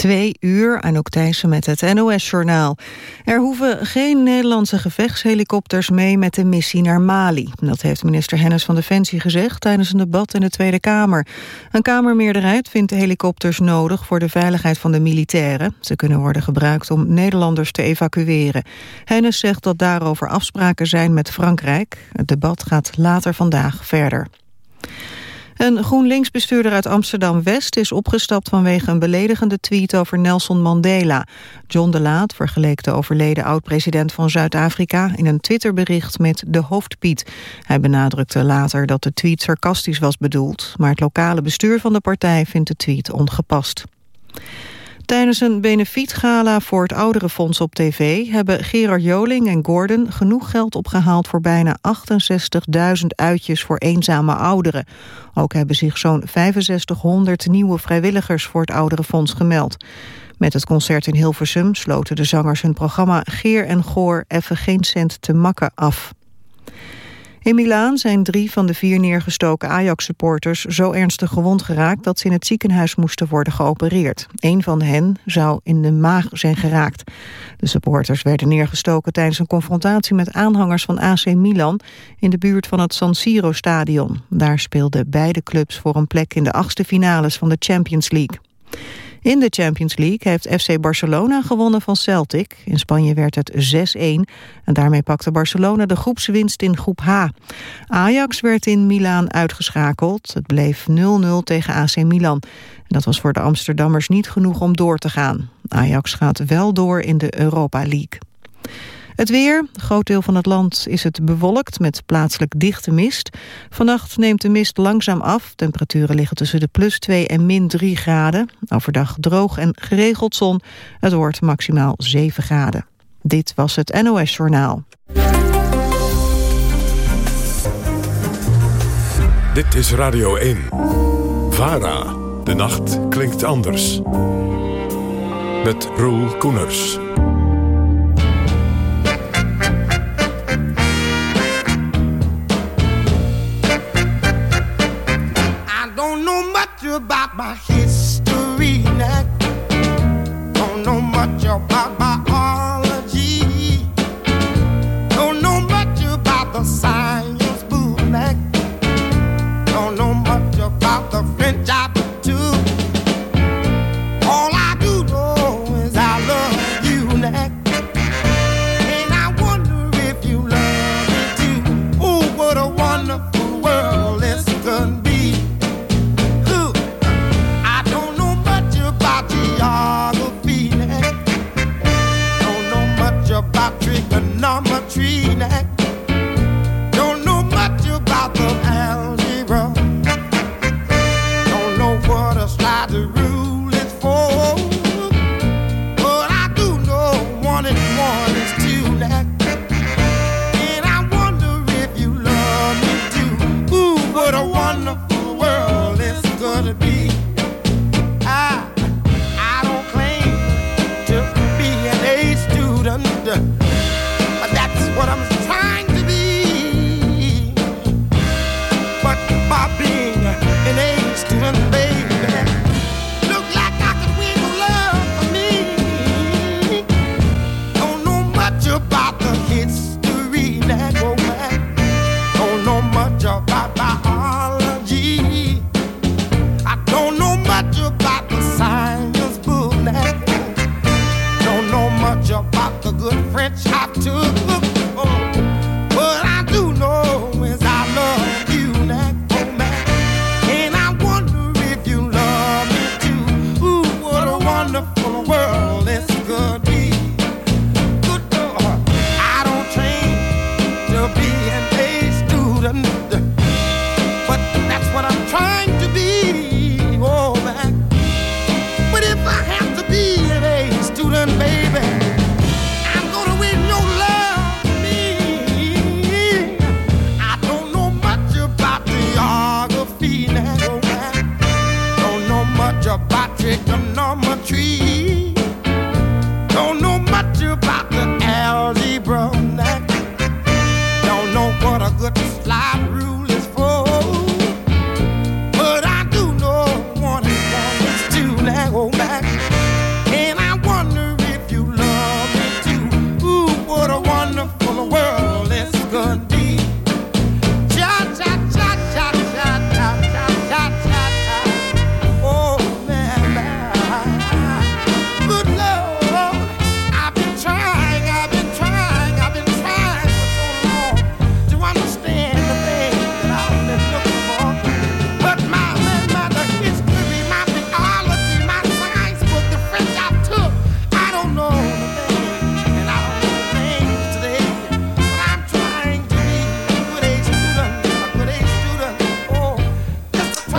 twee uur, Anouk Thijssen met het NOS-journaal. Er hoeven geen Nederlandse gevechtshelikopters mee met de missie naar Mali. Dat heeft minister Hennis van Defensie gezegd tijdens een debat in de Tweede Kamer. Een Kamermeerderheid vindt de helikopters nodig voor de veiligheid van de militairen. Ze kunnen worden gebruikt om Nederlanders te evacueren. Hennis zegt dat daarover afspraken zijn met Frankrijk. Het debat gaat later vandaag verder. Een GroenLinks-bestuurder uit Amsterdam-West is opgestapt vanwege een beledigende tweet over Nelson Mandela. John de Laat vergeleek de overleden oud-president van Zuid-Afrika in een Twitterbericht met de hoofdpiet. Hij benadrukte later dat de tweet sarcastisch was bedoeld, maar het lokale bestuur van de partij vindt de tweet ongepast. Tijdens een benefietgala voor het Ouderenfonds op tv... hebben Gerard Joling en Gordon genoeg geld opgehaald... voor bijna 68.000 uitjes voor eenzame ouderen. Ook hebben zich zo'n 6500 nieuwe vrijwilligers... voor het Ouderenfonds gemeld. Met het concert in Hilversum sloten de zangers hun programma... Geer en Goor even geen cent te makken af. In Milaan zijn drie van de vier neergestoken Ajax-supporters zo ernstig gewond geraakt dat ze in het ziekenhuis moesten worden geopereerd. Een van hen zou in de maag zijn geraakt. De supporters werden neergestoken tijdens een confrontatie met aanhangers van AC Milan in de buurt van het San Siro-stadion. Daar speelden beide clubs voor een plek in de achtste finales van de Champions League. In de Champions League heeft FC Barcelona gewonnen van Celtic. In Spanje werd het 6-1 en daarmee pakte Barcelona de groepswinst in groep H. Ajax werd in Milaan uitgeschakeld. Het bleef 0-0 tegen AC Milan. En dat was voor de Amsterdammers niet genoeg om door te gaan. Ajax gaat wel door in de Europa League. Het weer. Een groot deel van het land is het bewolkt met plaatselijk dichte mist. Vannacht neemt de mist langzaam af. Temperaturen liggen tussen de plus 2 en min 3 graden. Overdag droog en geregeld zon. Het wordt maximaal 7 graden. Dit was het NOS Journaal. Dit is Radio 1. VARA. De nacht klinkt anders. Met Roel Koeners. My history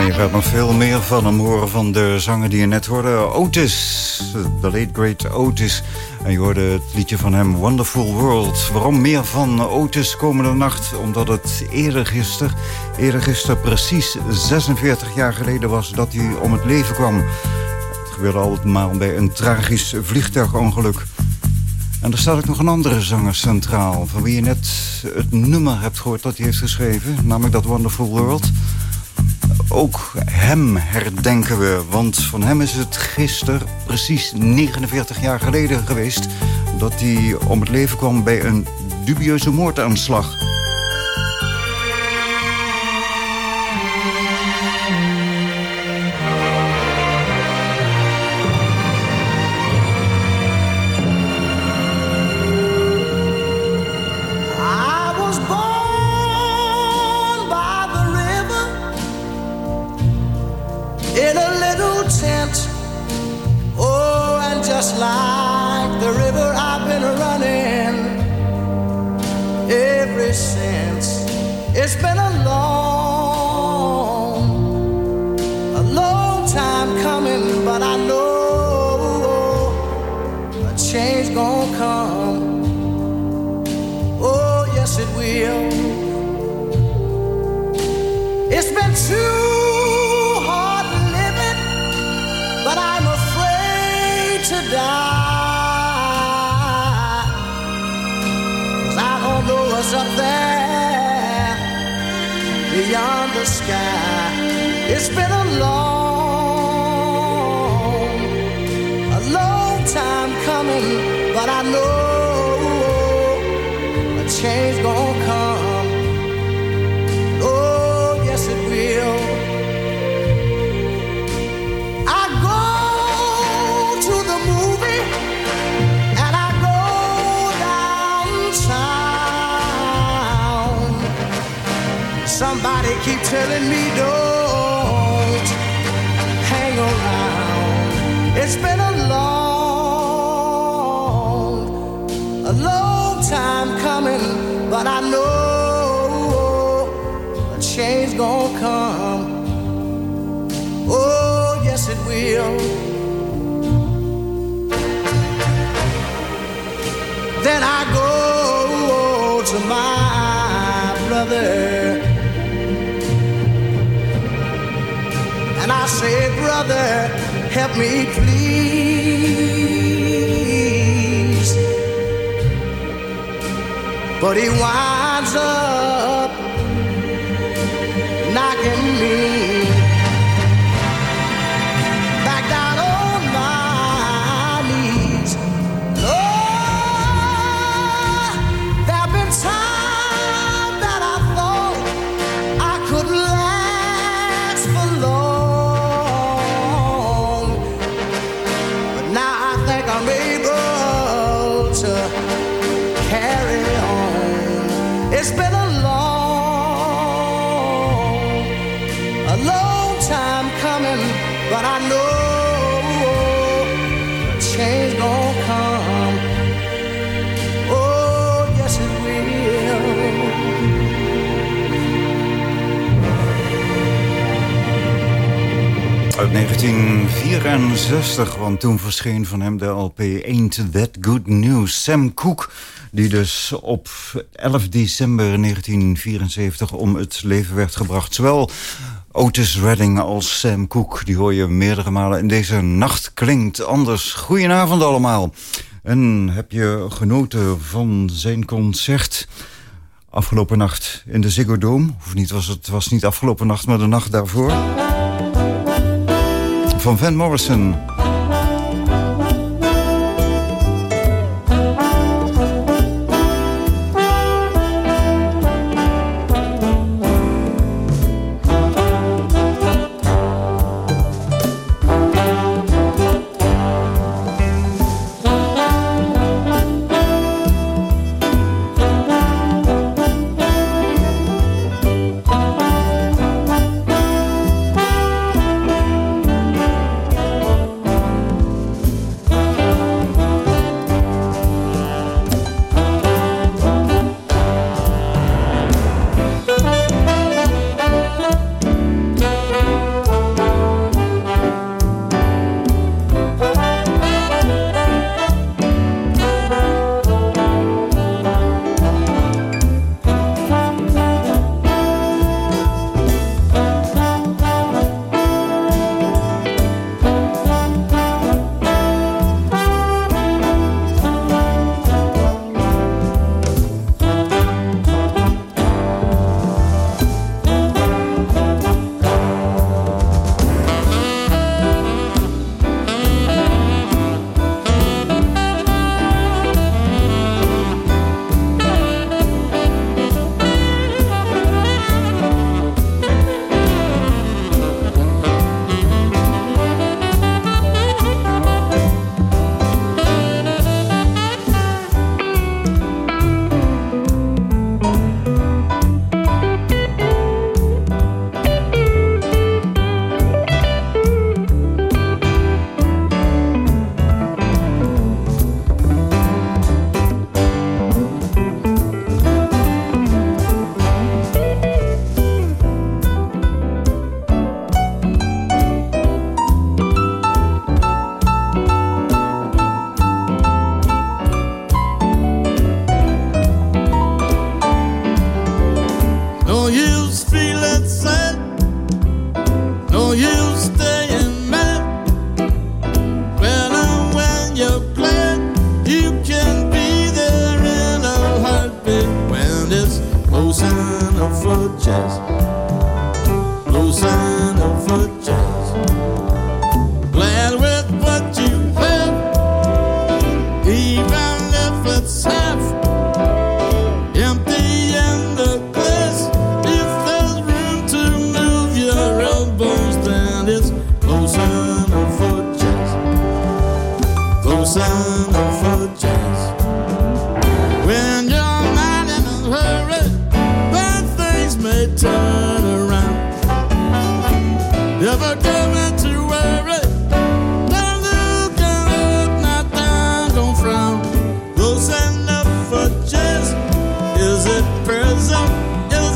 gaat nog veel meer van hem horen van de zanger die je net hoorde. Otis, de late great Otis. En je hoorde het liedje van hem, Wonderful World. Waarom meer van Otis komende nacht? Omdat het eerder gisteren precies 46 jaar geleden was dat hij om het leven kwam. Het gebeurde allemaal bij een tragisch vliegtuigongeluk. En er staat ook nog een andere zanger centraal... van wie je net het nummer hebt gehoord dat hij heeft geschreven. Namelijk dat Wonderful World. Ook hem herdenken we, want van hem is het gisteren precies 49 jaar geleden geweest... dat hij om het leven kwam bij een dubieuze moordaanslag. coming, but I know a change gonna come. Oh, yes, it will. I go to the movie and I go downtown. Somebody keep telling me don't hang around. It's been a long but I know a change gonna come. Oh, yes, it will. Then I go to my brother. And I say, brother, help me please. But he winds up knocking me Uit 1964, want toen verscheen van hem de LP Ain't That Good News. Sam Cooke, die dus op 11 december 1974 om het leven werd gebracht. Zowel Otis Redding als Sam Cooke. Die hoor je meerdere malen in deze nacht klinkt anders. Goedenavond allemaal. En heb je genoten van zijn concert afgelopen nacht in de Ziggo Dome? Of niet, was het was niet afgelopen nacht, maar de nacht daarvoor. Van Van Morrison.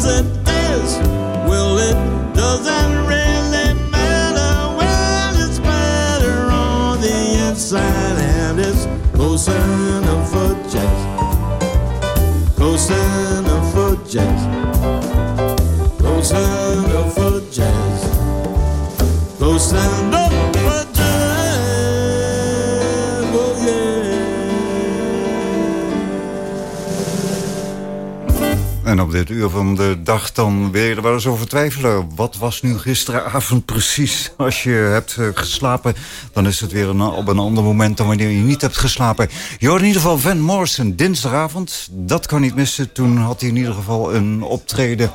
Is dit uur van de dag dan wil je er wel eens over twijfelen. Wat was nu gisteravond precies? Als je hebt eh, geslapen, dan is het weer een, op een ander moment dan wanneer je niet hebt geslapen. Je in ieder geval Van Morrison dinsdagavond. Dat kan niet missen. Toen had hij in ieder geval een optreden,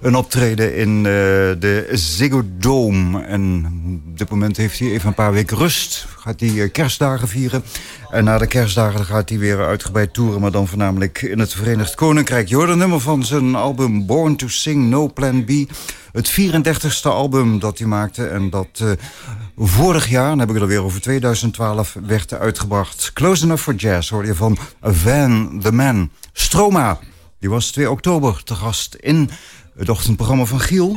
een optreden in eh, de Ziggo Dome. En op dit moment heeft hij even een paar weken rust. Gaat hij eh, kerstdagen vieren. En na de kerstdagen gaat hij weer uitgebreid toeren... maar dan voornamelijk in het Verenigd Koninkrijk. Je nummer van zijn album Born to Sing No Plan B. Het 34ste album dat hij maakte. En dat eh, vorig jaar, dan heb ik het alweer over 2012... werd uitgebracht. Close Enough for Jazz hoor je van Van the Man. Stroma, die was 2 oktober te gast in het ochtendprogramma van Giel...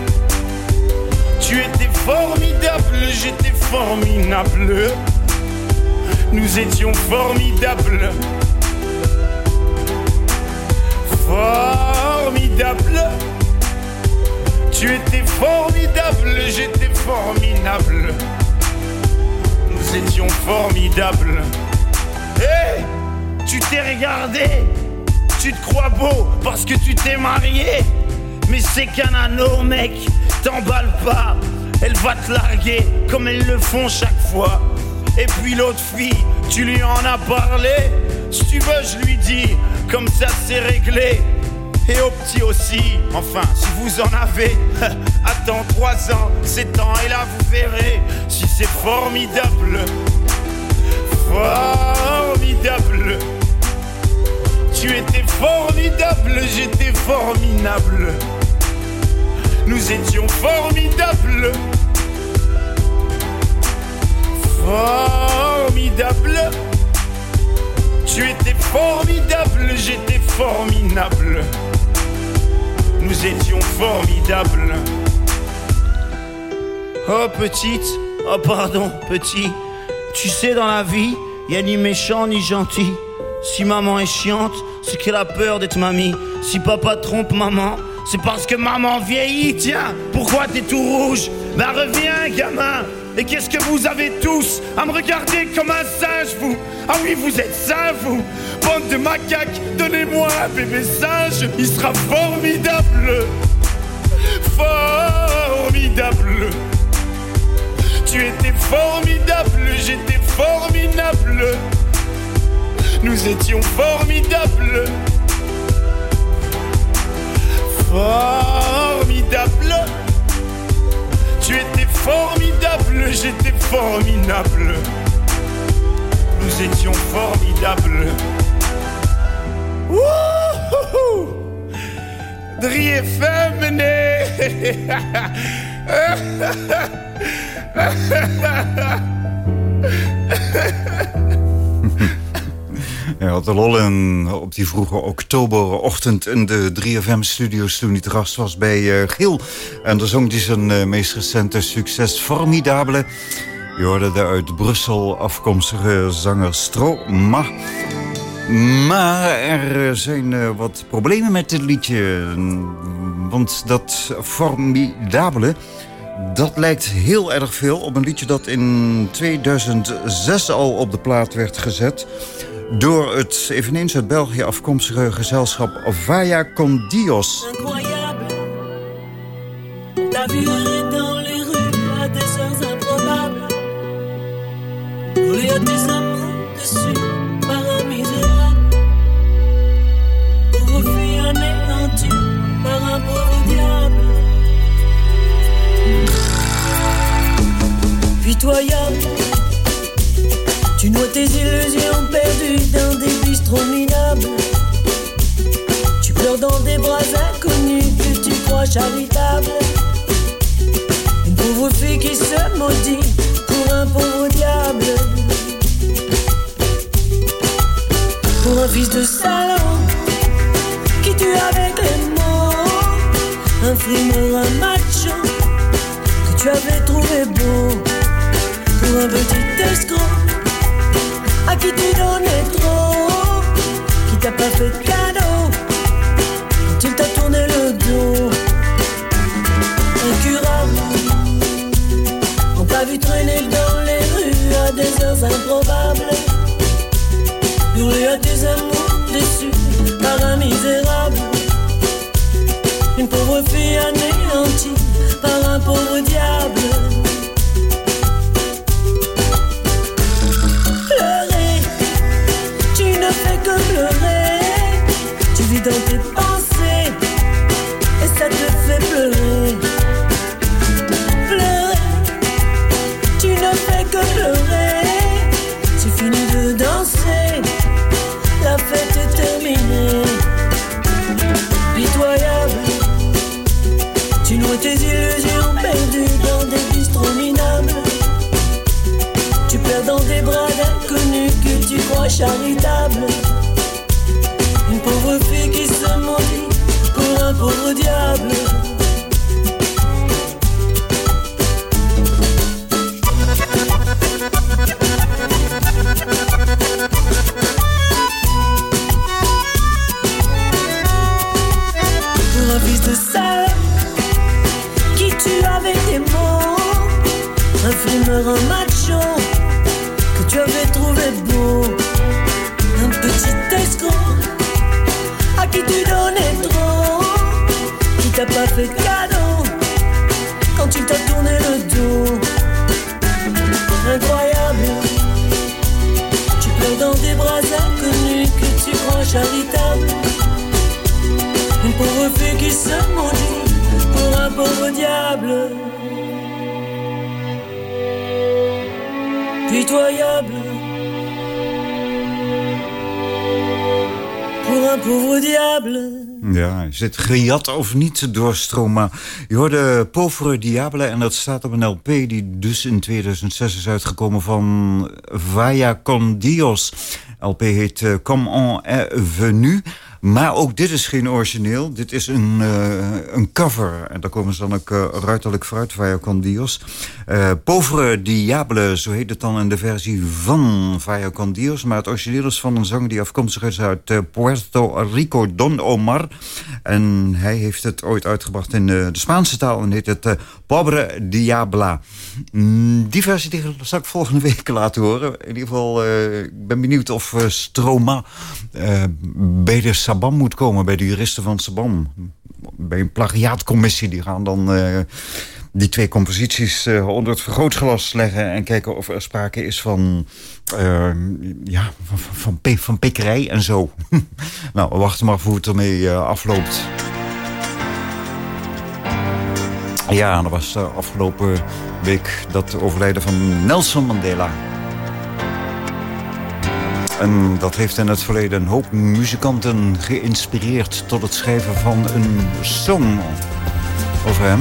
Formidable, j'étais formidable. Nous étions formidables. Formidable. Tu étais formidable, j'étais formidable. Nous étions formidables. Hé, tu t'es regardé. Tu te crois beau parce que tu t'es marié. Mais c'est qu'un anneau, mec. T'emballe pas. Elle va te larguer comme elles le font chaque fois. Et puis l'autre fille, tu lui en as parlé. Si tu veux, je lui dis, comme ça c'est réglé. Et au petit aussi, enfin, si vous en avez, attends trois ans, sept ans, et là vous verrez si c'est formidable. Formidable. Tu étais formidable, j'étais formidable. Nous étions formidables. Formidable. Tu étais formidable, j'étais formidable. Nous étions formidables. Oh petite, oh pardon petit, tu sais dans la vie, y a ni méchant ni gentil. Si maman est chiante, c'est qu'elle a peur d'être mamie. Si papa trompe maman, c'est parce que maman vieillit? Tiens, pourquoi t'es tout rouge? Bah reviens gamin. Et qu'est-ce que vous avez tous à me regarder comme un singe, vous? Ah oui, vous êtes singe, vous. Bande de macaques, donnez-moi un bébé singe, il sera formidable. Formidable. Tu étais formidable, j'étais formidable. Nous étions formidables Formidable Tu étais formidable, j'étais formidable. Nous étions formidables. Wouhou FM. Hij had de op die vroege oktoberochtend in de 3FM-studio's... toen hij te gast was bij uh, Giel. En daar zong hij zijn uh, meest recente succes Formidabele. Je hoorde de uit Brussel afkomstige zanger Stroma. Maar er zijn uh, wat problemen met dit liedje. Want dat Formidabele... Dat lijkt heel erg veel op een liedje dat in 2006 al op de plaat werd gezet door het eveneens uit België afkomstige gezelschap Vaya con Dios. Pitoyable. Noies tes illusions perdues dans des bistrots minables. Tu pleures dans des bras inconnus que tu crois charitables. Une pauvre fille qui se maudit pour un pauvre diable. Pour un fils de salon qui tue avec les mots. Un frimeur, un macho que tu avais trouvé beau. Pour un petit escroc qui tu donnais trop, qui t'a pas fait de cadeau, quand il t'a tourné le dos. Incurable, on t'a vu traîner dans les rues à des heures improbables, hurler à tes amours déçus par un misérable. Une pauvre fille anéantie par un pauvre diable. Pas fait de cadeau quand il t'a tourné le dos. Incroyable, tu pleures dans des bras inconnus que tu crois charitables. Une pauvre fille qui se maudit pour un pauvre diable. pitoyable. Pour un pauvre diable. Ja, is het gejat of niet door Stroma? Je hoorde Povere Diable en dat staat op een LP... die dus in 2006 is uitgekomen van Vaya con Dios. LP heet uh, Comme on venu... Maar ook dit is geen origineel. Dit is een, uh, een cover. En daar komen ze dan ook uh, ruiterlijk vooruit, Vaya con Dios. Uh, Povere Diable, zo heet het dan in de versie van Vaya con Dios. Maar het origineel is van een zanger die afkomstig is uit Puerto Rico, Don Omar. En hij heeft het ooit uitgebracht in de Spaanse taal. En heet het Pobre Diabla. Mm, die versie die zal ik volgende week laten horen. In ieder geval, ik ben benieuwd of Stroma bij de Sabam moet komen, bij de juristen van Sabam. Bij een plagiaatcommissie. Die gaan dan uh, die twee composities uh, onder het vergrootglas leggen... en kijken of er sprake is van, uh, ja, van, van, van, en zo. nou, we wachten maar hoe het ermee afloopt. Ja, dat was afgelopen week dat overlijden van Nelson Mandela... En dat heeft in het verleden een hoop muzikanten geïnspireerd... tot het schrijven van een song over hem.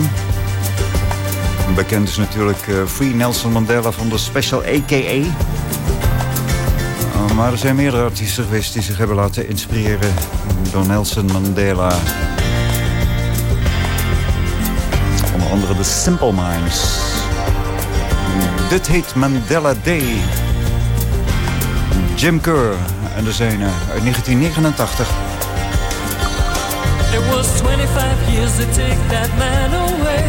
Bekend is natuurlijk uh, Free Nelson Mandela van de Special AKA. Uh, maar er zijn meerdere artiesten geweest die zich hebben laten inspireren door Nelson Mandela. Onder andere de Simple Minds. Dit heet Mandela Day. Jim Kerr en de zijne uit 1989. It was 25 years to take that man away.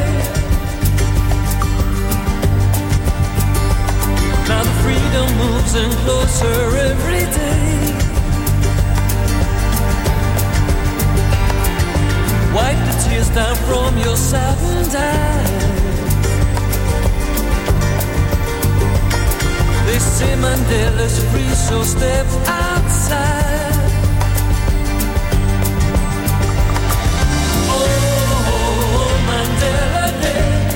Now the freedom moves in closer every day. Wipe the tears down from your saddened eyes. They say Mandela's free, so step outside. Oh Mandela dead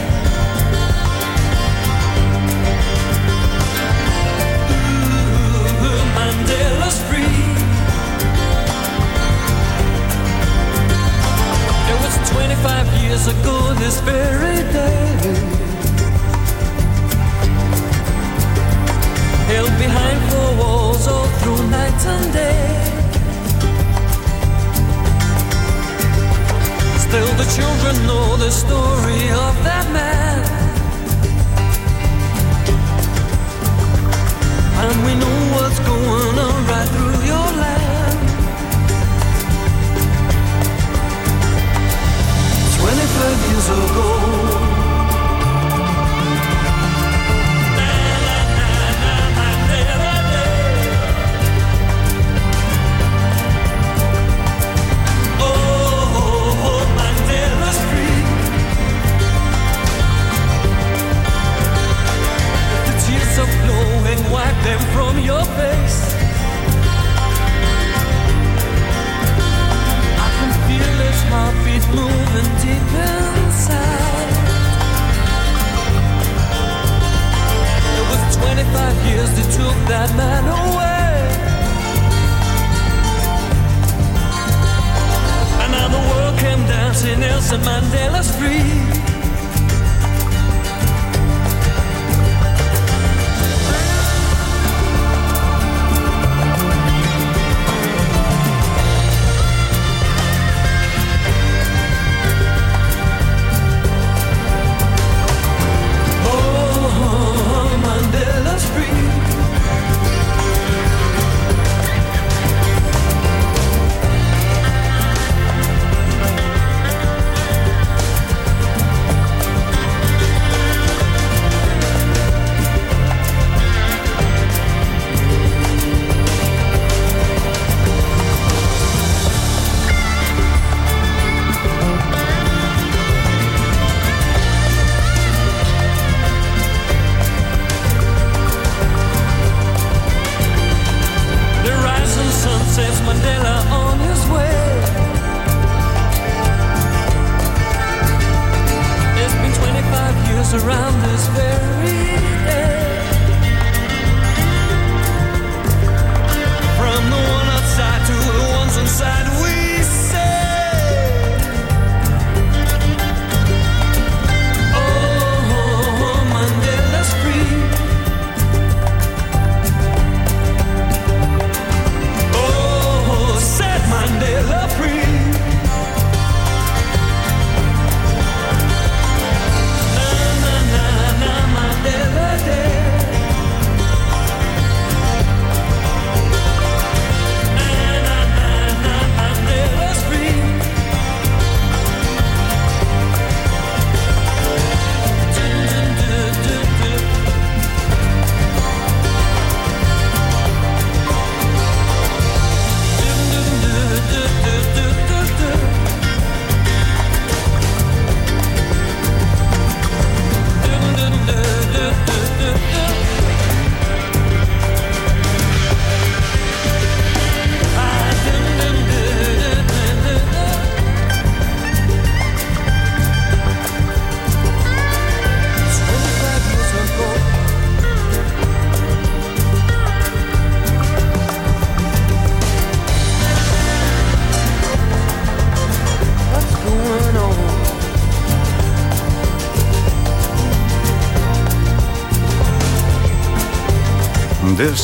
Mandela's free. It was 25 years ago this very day. Held behind four walls all through night and day. Still the children know the story of that man. And we know what's going on right through your land.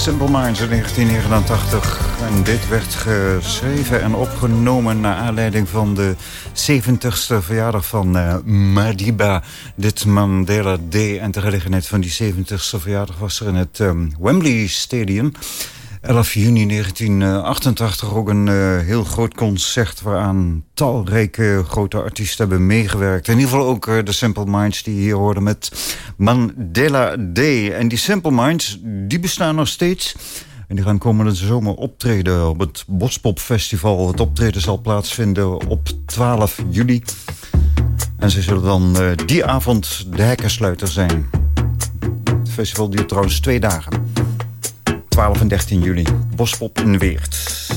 Simple Minds in 1989. En dit werd geschreven en opgenomen naar aanleiding van de 70ste verjaardag van uh, Madiba. Dit Mandela Day. En ter gelegenheid van die 70ste verjaardag was er in het um, Wembley Stadium 11 juni 1988 ook een uh, heel groot concert... waaraan talrijke grote artiesten hebben meegewerkt. In ieder geval ook uh, de Simple Minds die hier hoorden met Mandela Day. En die Simple Minds, die bestaan nog steeds... En die gaan komende zomer optreden op het Bospop Festival. Het optreden zal plaatsvinden op 12 juli. En ze zullen dan uh, die avond de hekkensluiter zijn. Het festival duurt trouwens twee dagen. 12 en 13 juli. Bospop in Weert.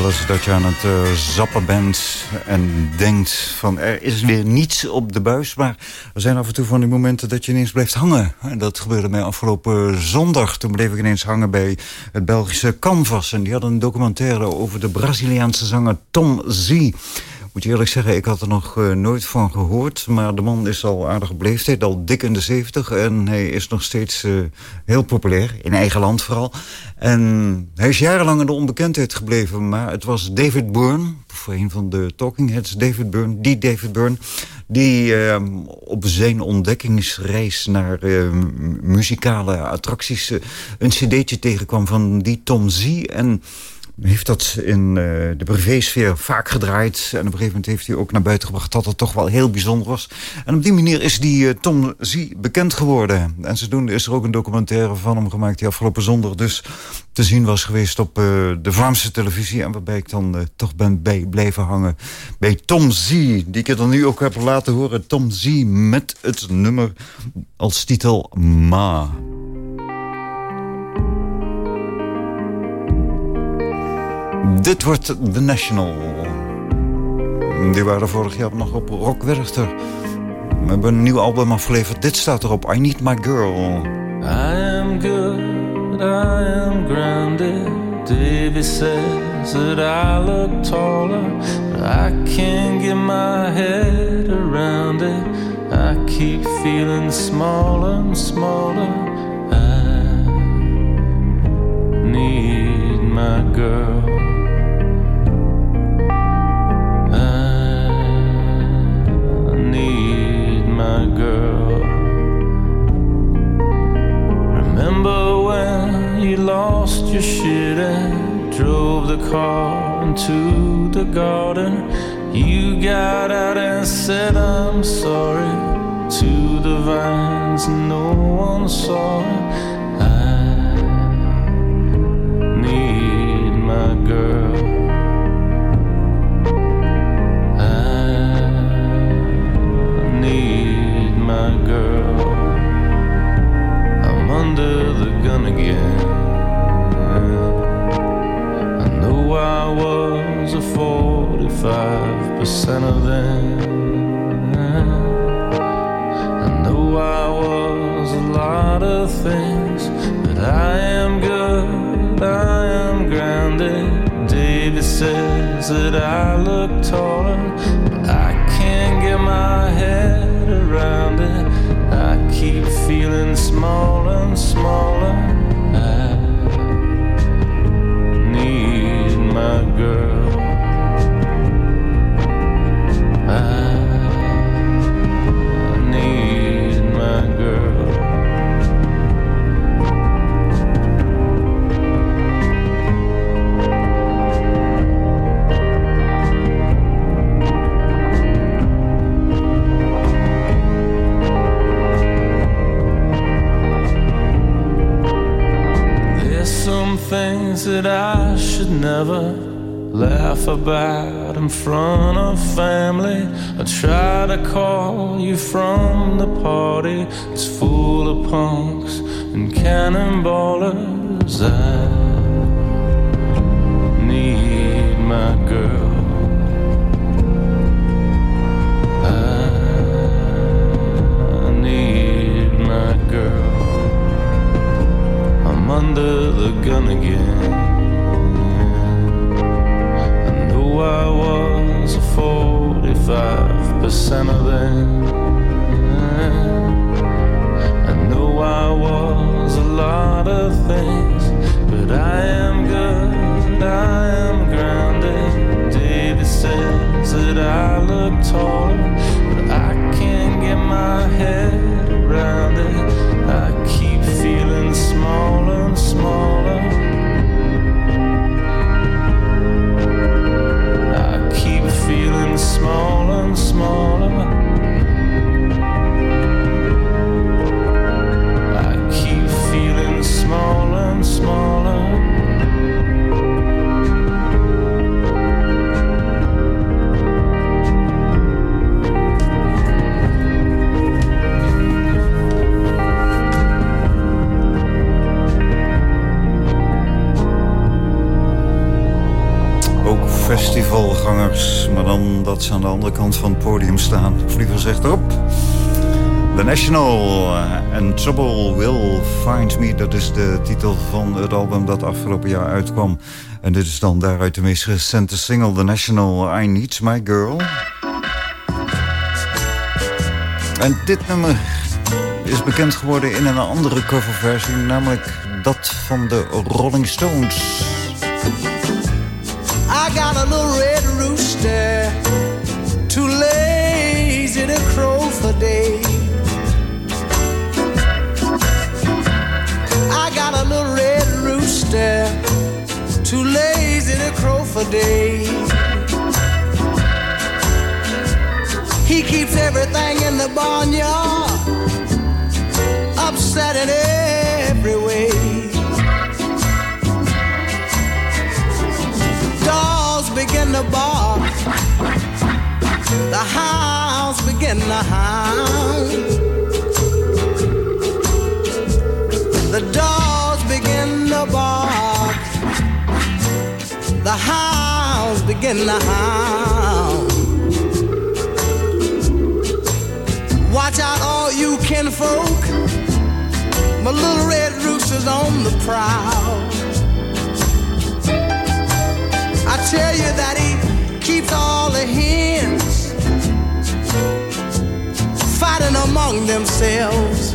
Wel eens dat je aan het uh, zappen bent en denkt van er is weer niets op de buis. Maar er zijn af en toe van die momenten dat je ineens blijft hangen. En dat gebeurde mij afgelopen zondag. Toen bleef ik ineens hangen bij het Belgische Canvas. En die hadden een documentaire over de Braziliaanse zanger Tom Z moet je eerlijk zeggen, ik had er nog uh, nooit van gehoord. Maar de man is al aardig leeftijd, al dik in de zeventig. En hij is nog steeds uh, heel populair, in eigen land vooral. En hij is jarenlang in de onbekendheid gebleven. Maar het was David Byrne, een van de Talking Heads, David Byrne, die David Byrne... die uh, op zijn ontdekkingsreis naar uh, muzikale attracties... een cd'tje tegenkwam van die Tom Z... en heeft dat in uh, de privésfeer vaak gedraaid. En op een gegeven moment heeft hij ook naar buiten gebracht... dat het toch wel heel bijzonder was. En op die manier is die uh, Tom Z bekend geworden. En zodoende is er ook een documentaire van hem gemaakt... die afgelopen zondag dus te zien was geweest op uh, de Vlaamse televisie. En waarbij ik dan toch ben blijven hangen bij Tom Z. Die ik er dan nu ook heb laten horen. Tom Z met het nummer als titel Ma. Dit wordt The National. Die waren vorig jaar nog op Rock Werchter. We hebben een nieuw album afgeleverd. Dit staat erop, I Need My Girl. I am good, I am grounded. Davy says that I look taller, but I can't get my head around it. I keep feeling smaller and smaller. I need my girl. Need my girl. Remember when you lost your shit and drove the car into the garden? You got out and said, I'm sorry to the vines, no one saw. I need my girl. thing. Van het podium staan. Of liever gezegd erop. The National and Trouble Will Find Me. Dat is de titel van het album dat afgelopen jaar uitkwam. En dit is dan daaruit de meest recente single. The National, I Need My Girl. En dit nummer is bekend geworden in een andere coverversie. Namelijk dat van de Rolling Stones. I got a little red rooster, too lazy to crow for days. I got a little red rooster, too lazy to crow for day. He keeps everything in the barnyard upset in every way. dogs begin to bark. in the house. The dogs begin to bark. The hounds begin to howl. Watch out, all you kinfolk. My little red rooster's on the prowl. I tell you that he keeps all the hens fighting among themselves.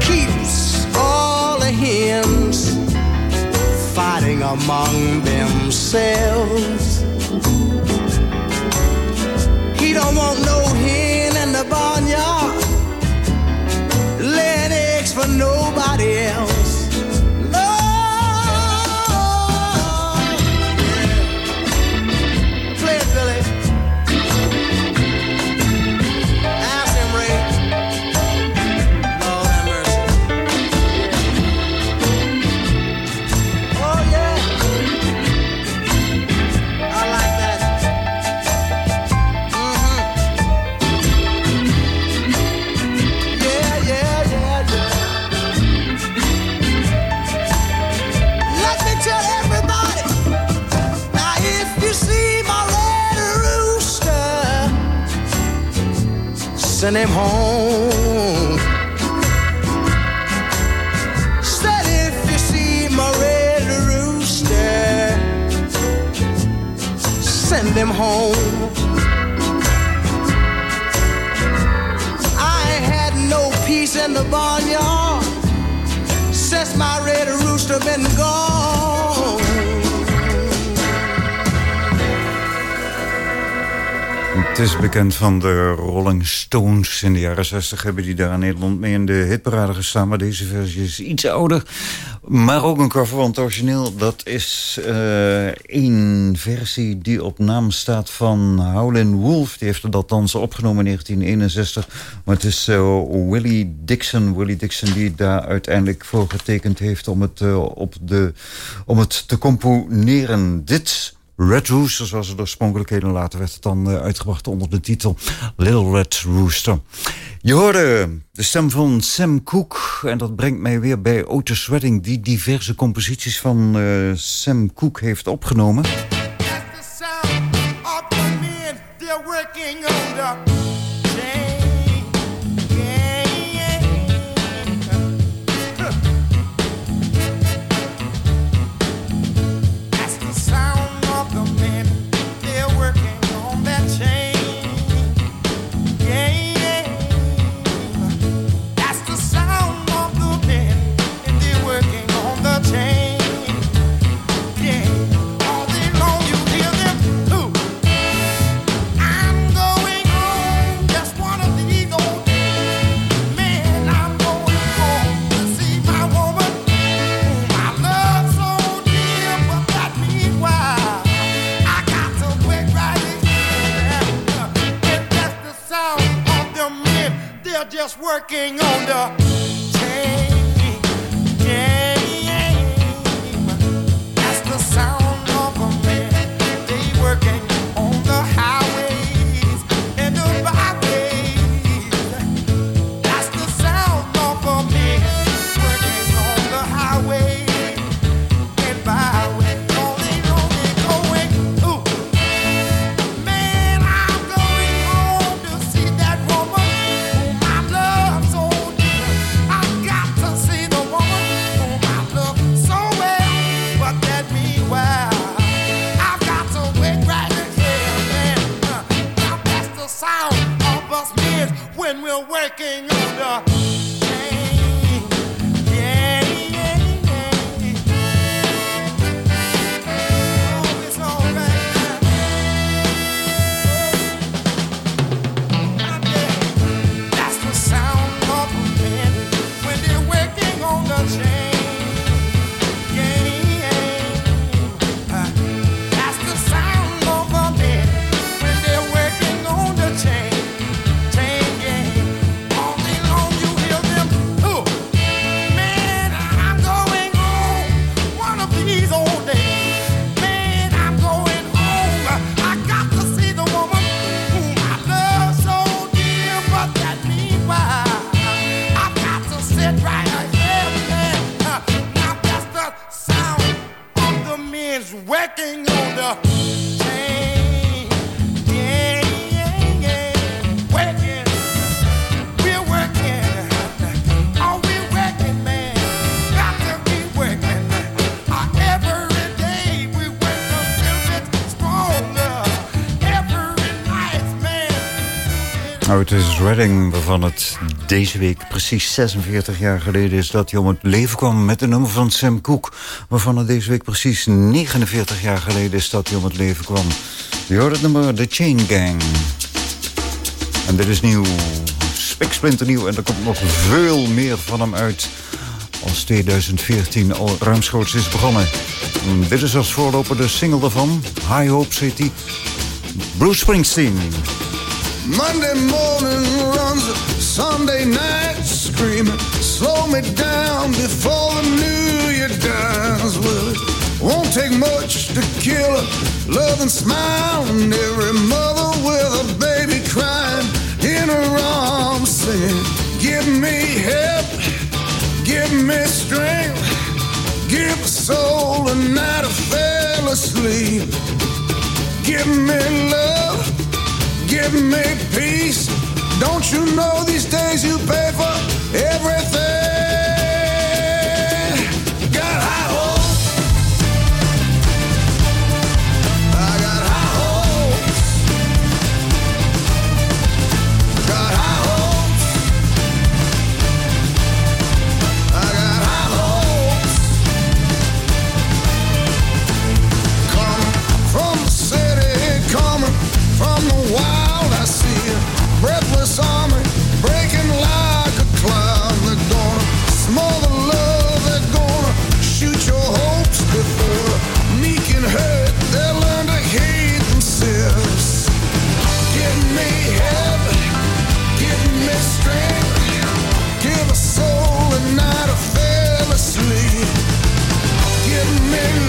Keeps all the hens fighting among themselves. He don't want no hen in the barnyard laying eggs for nobody else. Send him home. Said if you see my red rooster, send him home. I had no peace in the barnyard since my red rooster been gone. Het is bekend van de Rolling Stones. In de jaren 60 hebben die daar in Nederland mee in de hitparade gestaan. Maar deze versie is iets ouder. Maar ook een cover, want origineel... dat is eh één versie die op naam staat van Howlin' Wolf. Die heeft het althans opgenomen in 1961. Maar het is eh, Willie Dixon. Willie Dixon die daar uiteindelijk voor getekend heeft... om het, eh, op de, om het te componeren. Dit... Red Rooster, zoals het oorspronkelijk heette. Later werd het dan eh, uitgebracht onder de titel Little Red Rooster. Je hoorde de stem van Sam Cooke. En dat brengt mij weer bij Otis Redding... die diverse composities van eh, Sam Cooke heeft opgenomen. Just working on the Otis Redding, waarvan het deze week precies 46 jaar geleden is... dat hij om het leven kwam met de nummer van Sam Cooke. Waarvan het deze week precies 49 jaar geleden is dat hij om het leven kwam. Je hoort het nummer The Chain Gang. En dit is nieuw, spiksplinternieuw. En er komt nog veel meer van hem uit als 2014 al ruimschoots is begonnen. Dit is als voorloper de single daarvan, High Hope City, Bruce Springsteen. Monday morning runs, Sunday night screaming. Slow me down before the new year dies. Well, it won't take much to kill a loving smile. And every mother with a baby crying in her arms saying, Give me help, give me strength, give a soul a night of fell asleep. Give me love give me peace. Don't you know these days you pay for everything? coming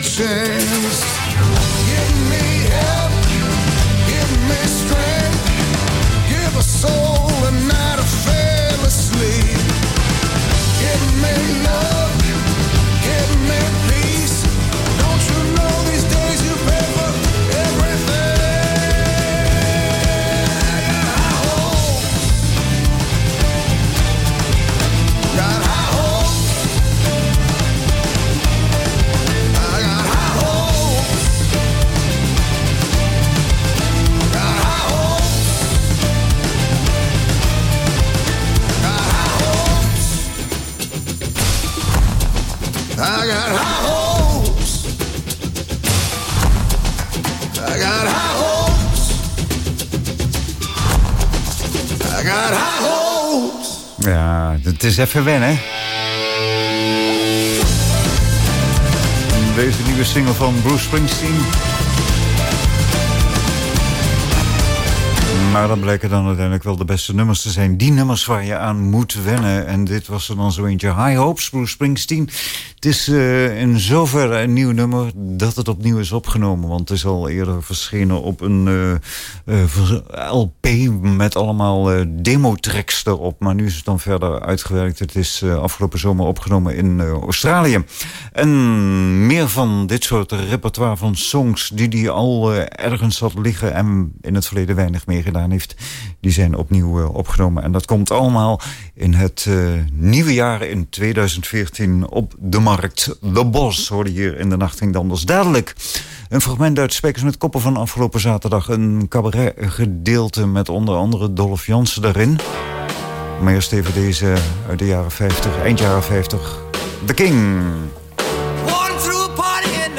chance. Het is even wennen. Deze nieuwe single van Bruce Springsteen. Maar dat blijken dan uiteindelijk wel de beste nummers te zijn. Die nummers waar je aan moet wennen. En dit was er dan zo eentje. High Hopes, Bruce Springsteen. Het is uh, in zoverre een nieuw nummer dat het opnieuw is opgenomen. Want het is al eerder verschenen op een uh, uh, LP met allemaal demo-tracks erop. Maar nu is het dan verder uitgewerkt. Het is afgelopen zomer opgenomen in Australië. En meer van dit soort repertoire van songs die hij al ergens had liggen... en in het verleden weinig meer gedaan heeft... die zijn opnieuw opgenomen. En dat komt allemaal in het nieuwe jaar in 2014 op de markt. The Bos hoorde hier in de nacht ging anders. Dadelijk een fragment uit Spekers met Koppen van afgelopen zaterdag. Een cabaret gedeelte met onder andere Dolph Jansen daarin. Maar eerst even deze uit de jaren 50, eind jaren 50. The King. Walking through a party in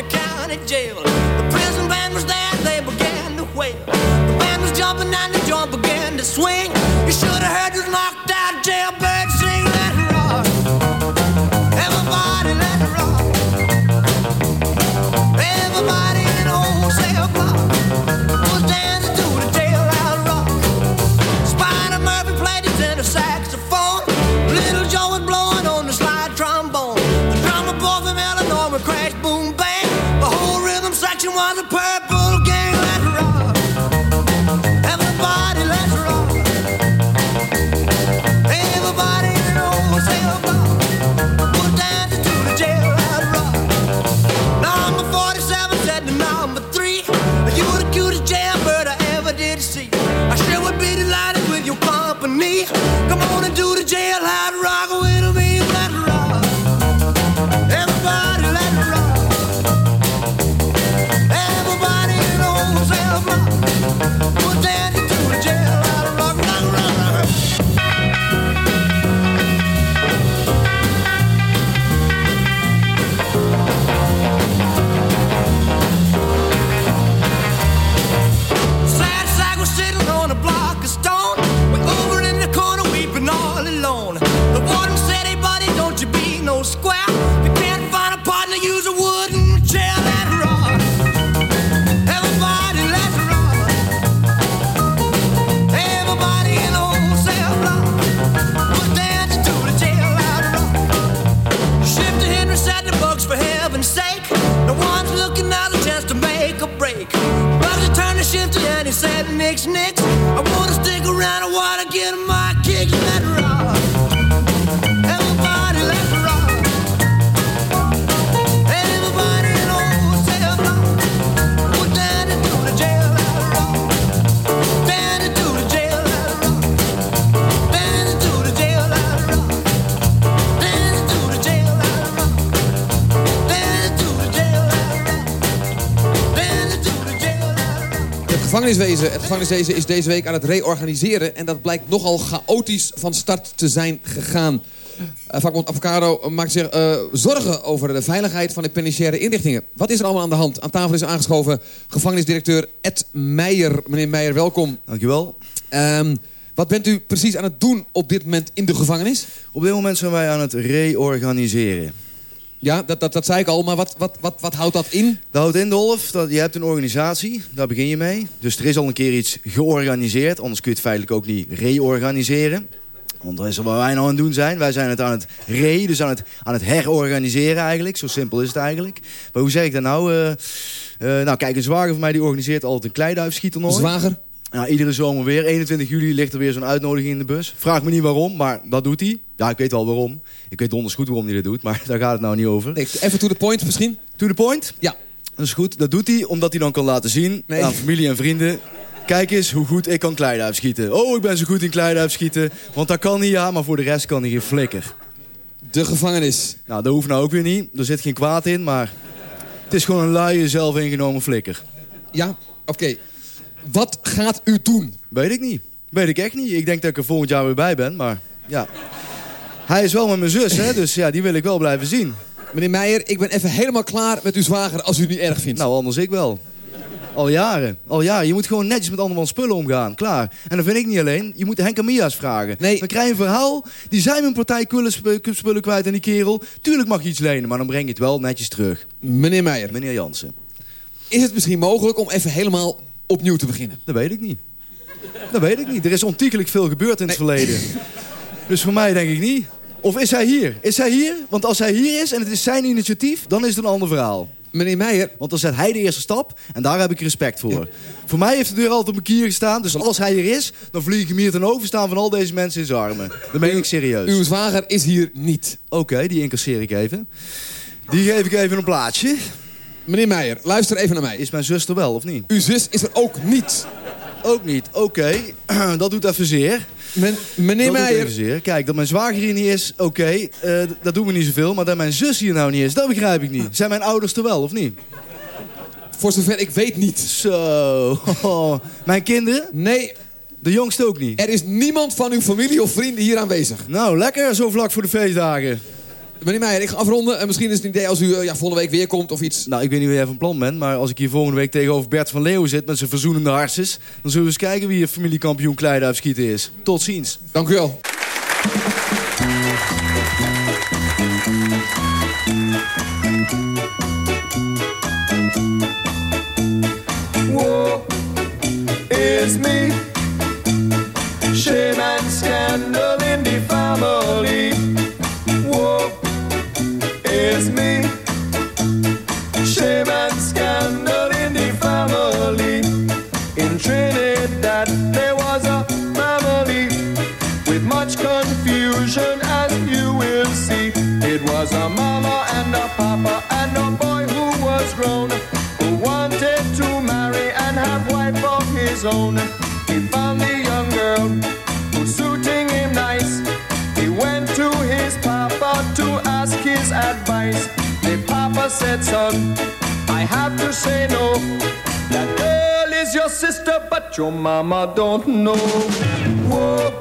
gevangeniswezen, het gevangeniswezen is deze week aan het reorganiseren... en dat blijkt nogal chaotisch van start te zijn gegaan. Uh, vakbond Avocado maakt zich eh, zorgen over de veiligheid van de penitentiaire inrichtingen. Wat is er allemaal aan de hand? Aan tafel is aangeschoven gevangenisdirecteur Ed Meijer. Meneer Meijer, welkom. Dankjewel. Ehm wat bent u precies aan het doen op dit moment in de gevangenis? Op dit moment zijn wij aan het reorganiseren. Ja, dat, dat, dat zei ik al, maar wat, wat, wat, wat houdt dat in? Dat houdt in, Dolf, dat je hebt een organisatie, daar begin je mee. Dus er is al een keer iets georganiseerd, anders kun je het feitelijk ook niet reorganiseren. Want dat is wat wij nou aan het doen zijn. Wij zijn het aan het re, dus aan het, aan het herorganiseren eigenlijk. Zo simpel is het eigenlijk. Maar hoe zeg ik dat nou? Eh, eh, nou, kijk, een zwager van mij die organiseert altijd een kleiduifschieternooi. Zwager? Nou, iedere zomer weer. 21 juli ligt er weer zo'n uitnodiging in de bus. Vraag me niet waarom, maar dat doet hij. Ja, ik weet wel waarom. Ik weet donders goed waarom hij dat doet, maar daar gaat het nou niet over. Nee, even to the point misschien. To the point? Ja. Dat is goed. Dat doet hij omdat hij dan kan laten zien Nee. aan familie en vrienden... Kijk eens hoe goed ik kan kleiduif schieten. Oh, ik ben zo goed in kleiduif schieten. Want dat kan hij, ja, maar voor de rest kan hij geen flikker. De gevangenis. Nou, dat hoeft nou ook weer niet. Er zit geen kwaad in, maar... Het is gewoon een luie, zelf ingenomen flikker. Ja, oké. Wat gaat u doen? Weet ik niet. Weet ik echt niet. Ik denk dat ik er volgend jaar weer bij ben, maar ja. Hij is wel met mijn zus, hè, dus ja, die wil ik wel blijven zien. Meneer Meijer, ik ben even helemaal klaar met uw zwager als u het niet erg vindt. Nou, anders ik wel. Al jaren. Al jaren. Je moet gewoon netjes met andermans spullen omgaan. Klaar. En dat vind ik niet alleen. Je moet Henk en Mia's vragen. Nee. Dan krijg je een verhaal. Die zijn mijn partij spullen kwijt aan die kerel. Tuurlijk mag je iets lenen, maar dan breng je het wel netjes terug. Meneer Meijer, Meneer Jansen. is het misschien mogelijk om even helemaal opnieuw te beginnen? Dat weet ik niet. Dat weet ik niet. Er is ontiegelijk veel gebeurd in het verleden. Dus voor mij denk ik niet. Of is hij hier? Is hij hier? Want als hij hier is en het is zijn initiatief, dan is het een ander verhaal. Meneer Meijer... Want dan zet hij de eerste stap en daar heb ik respect voor. Voor mij heeft de deur altijd op mijn kier gestaan. Dus als hij er is, dan vlieg ik hem hier ten overstaan van al deze mensen in zijn armen. Dan ben ik serieus. Uw zwager is hier niet. Oké, die incasseer ik even. Die geef ik even een plaatsje. Meneer Meijer, luister even naar mij. Is mijn zuster wel, of niet? Uw zus is er ook niet. Ook niet. Oké, dat doet even zeer. Men, meneer dat Meijer... Doet even zeer. Kijk, dat mijn zwager hier niet is, oké, eh, dat doen we niet zoveel. Maar dat mijn zus hier nou niet is, dat begrijp ik niet. Zijn mijn ouders er wel, of niet? Voor zover ik weet niet. Zo. Mijn kinderen? Nee. De jongste ook niet? Er is niemand van uw familie of vrienden hier aanwezig. Nou, lekker, zo vlak voor de feestdagen. Meneer Meijer, ik ga afronden. En misschien is het een idee als u eh, ja, volgende week weer komt of iets. Nou, ik weet niet hoe jij van plan bent, maar als ik hier volgende week tegenover Bert van Leeuwen zit met zijn verzoenende hartjes, dan zullen we eens kijken wie je familiekampioen Kleiduif schieten is. Tot ziens. Dank u wel. Is me. Shame and scandal son, I have to say no. That girl is your sister, but your mama don't know. Whoa,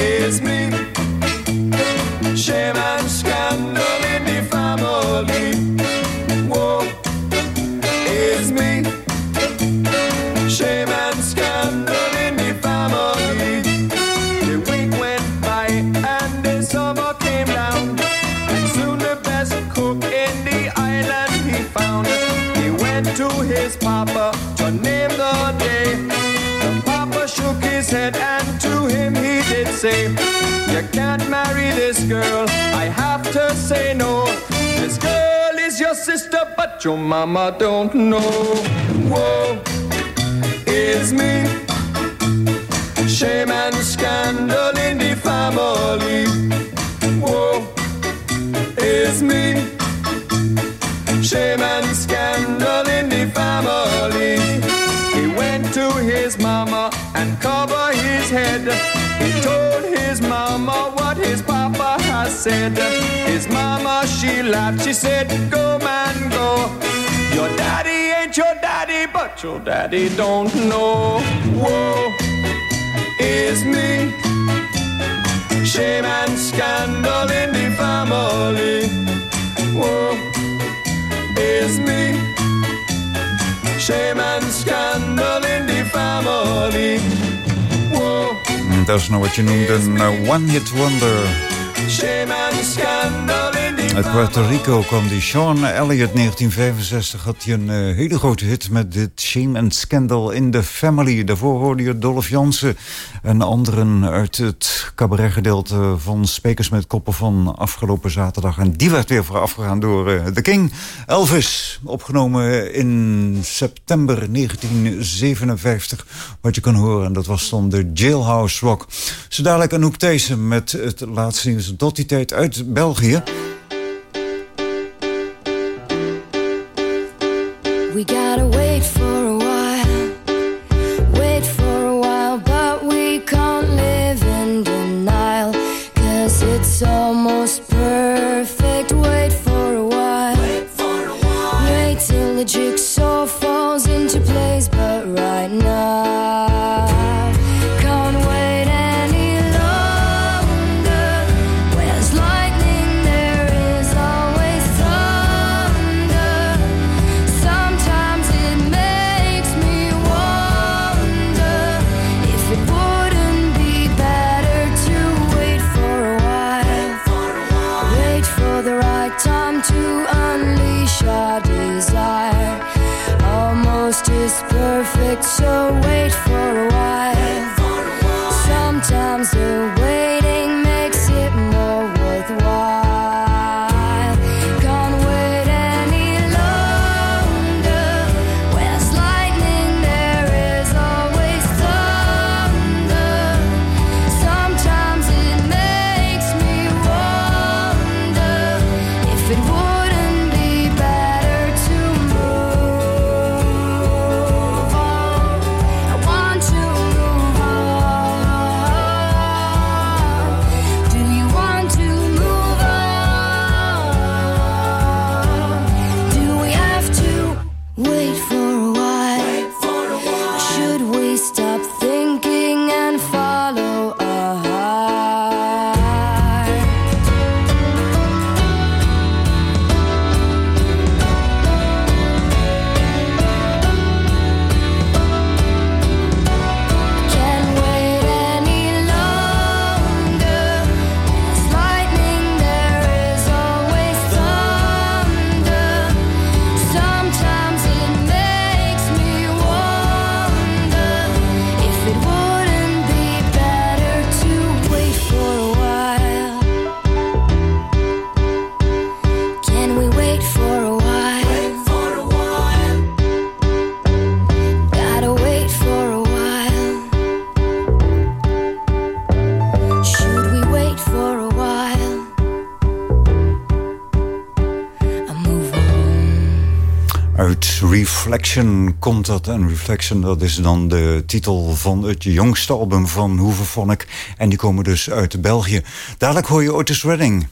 it's me. Shame and your mama don't know. Is me. Shame and scandal in the family. Is me. Shame and scandal in the family. He went to his mama and covered his head. He told his mama what his papa has said. His mama, she laughed, she said, Go, man, go. Your daddy ain't your daddy, but your daddy don't know. Whoa, is me. Shame and scandal in the family. Whoa, is me. Shame and scandal in the family. Whoa, Dat is nou wat je noemt een uh, one-hit wonder. shame and scandal in Uit Puerto Rico kwam die Sean Elliott. 1965 had hij een eh, hele grote hit met dit Shame and Scandal in the Family. Daarvoor hoorde je Dolph Jansen en anderen uit het cabaretgedeelte van Spekers met Koppen van afgelopen zaterdag. En die werd weer voorafgegaan door eh, The King. Elvis, opgenomen in september 1957. Wat je kan horen, en dat was dan de Jailhouse Rock. Zo dadelijk Anouk Thijssen met het laatste nieuws tot die tijd uit België. comes in. Reflection komt dat. En Reflection, dat is dan de titel van het jongste album van Hooverphonic. En die komen dus uit België. Dadelijk hoor je Otis Redding.